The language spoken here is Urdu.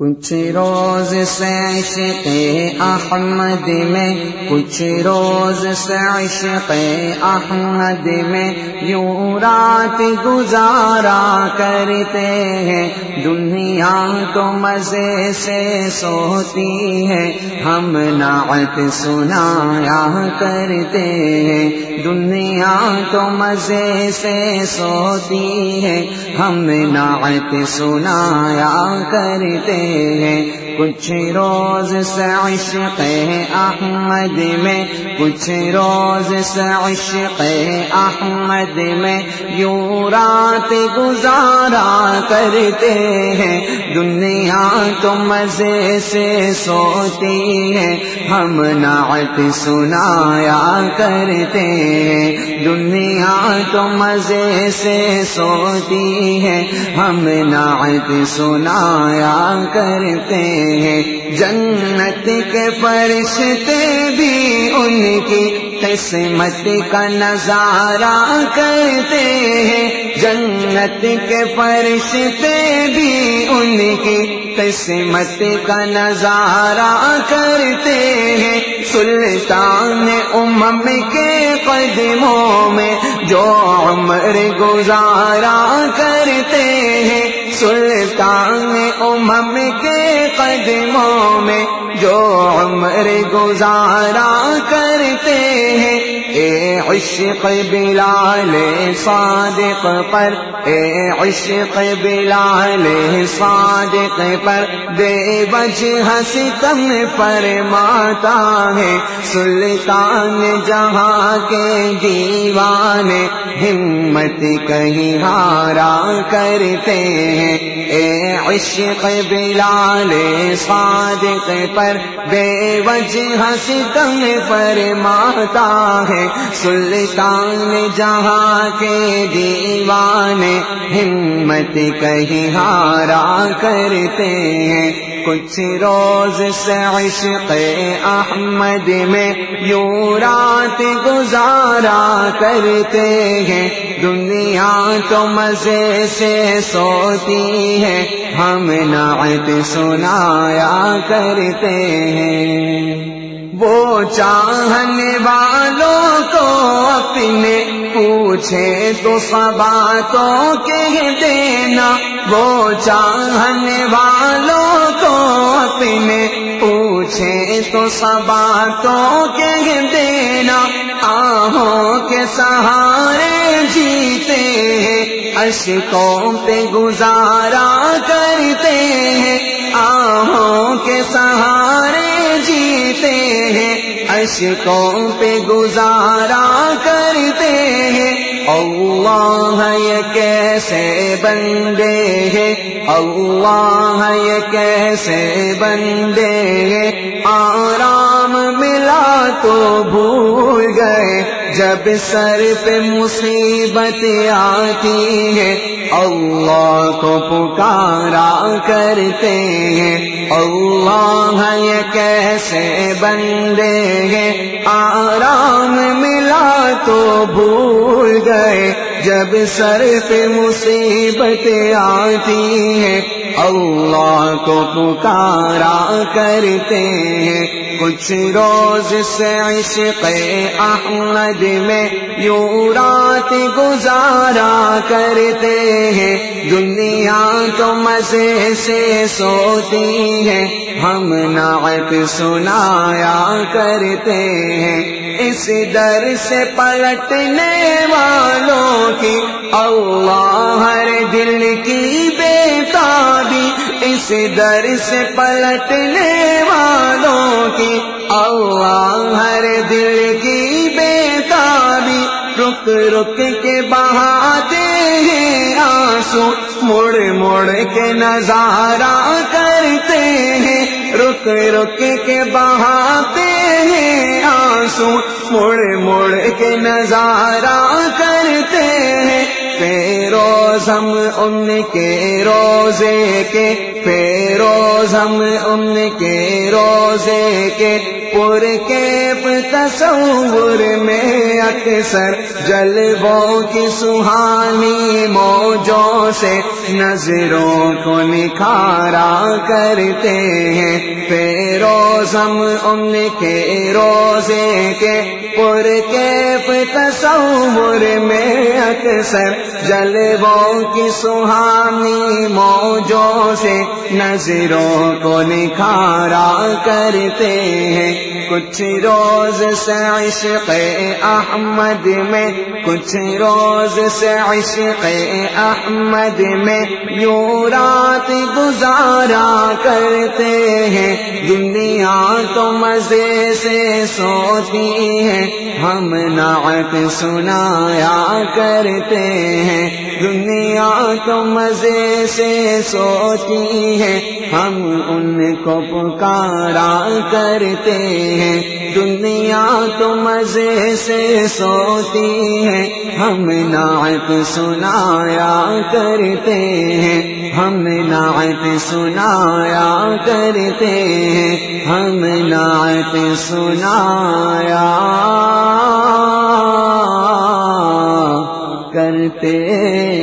کچھ روز سے عشق احمد میں، کچھ روز سے عشق احمد میں یوں رات گزارا کرتے ہیں۔ دنیا تو مزے سے سوتی ہے، ہم نعت سنایا کرتے ہیں۔ دنیا تو مزے سے سوتی ہے، ہم نعت سنایا کرتے ہیں فيه کچھ روز سے عشق احمد میں، کچھ روز سے عشق احمد میں یوں رات گزارا کرتے ہیں۔ دنیا تو مزے سے سوتی ہے، ہم نعت سنایا کرتے ہیں۔ دنیا تو مزے سے سوتی ہے، ہم نعت سنایا کرتے ہیں جنت کے فرشتے بھی ان کی قسمت کا نظارہ کرتے ہیں۔ جنت کے فرشتے بھی ان کی قسمت کا نظارہ کرتے ہیں۔ سلطان امم کے قدموں میں جو عمر گزارا کرتے ہیں۔ سلطان امم کے قدموں میں جو عمر گزارا کرتے ہیں، اے عشق بلال صادق پر، اے عشق بلال صادق پر، بے وجہ ستم فرماتا ہے، سلطان جہاں کے دیوان ہمت کہیں ہارا کرتے ہیں۔ اے عشق بلال صادق پر بے وجہ ستم فرماتا ہے سلطان جہاں کے دیوان ہمت کہیں ہارا کرتے ہیں کچھ روز سے عشق احمد میں یوں رات گزارا کرتے ہیں۔ دنیا تو مزے سے سوتی ہے۔ ہم نعت سنایا کرتے ہیں۔ وہ چاہنے والوں کو اپنے پوچھے تو سبا تو کہہ دینا۔ وہ چاہنے والوں پوچھے سبا تو کہہ دینا، آہوں کے سہارے جیتے ہیں اشکوں پہ گزارا کرتے ہیں، آہوں کے سہارے جیتے ہیں اشکوں پہ گزارا کرتے اللہ یہ کیسے بندے ہیں؟ اللہ یہ کیسے بندے ہیں؟ آرام مل جب سر پہ مصیبت آتی ہے، اللہ کو پکارا کرتے ہیں۔ اللہ یہ کیسے بندے ہیں؟ آرام ملا تو بھول گئے۔ جب سر پہ مصیبت آتی ہیں اللہ کو پکارا کرتے ہیں۔ کچھ روز سے عشق احمد میں یوں رات گزارا کرتے دنیا تو مزے سے سوتی ہے۔ ہم نعت سنایا کرتے ہیں۔ اس در سے پلٹنے والوں کی اللہ ہر دل کی بیتابی۔ اس در سے پلٹنے والوں کی اللہ ہر دل کی بیتابی۔ رک رک کے بہاتے آنسو مڑ مڑ کے نظارہ کرتے ہیں، رک رک کے بہاتے ہیں۔ آنسو مڑ مڑ کے نظارہ کرتے ہیں۔ فیروز ہم ان کے روزے کے، فیروز ہم ان کے روزے کے۔ پر کیپ تصور میں اکثر جلبوں کی سہانی موجوں سے نظروں کو نکھارا کرتے ہیں۔ پیروز ہم ان کے روزے کے پر کے تصور میں اکثر جلبوں کی سہانی موجوں سے نظروں کو نکھارا کرتے ہیں۔ کچھ روز سے عشق احمد میں، کچھ روز سے عشق احمد میں یوں رات گزارا کرتے ہیں۔ دنیا تو مزے سے سوتی ہے۔ ہم نعت سنایا کرتے ہیں۔ دنیا تو مزے سے سوتی ہے۔ ہم ان کو پکارا کرتے ہیں۔ دنیا تو مزے سے سوتی ہے۔ ہم نعت سنایا کرتے ہیں ہم نعت سنایا کرتے ہیں ہم نعت سنایا کرتے ہیں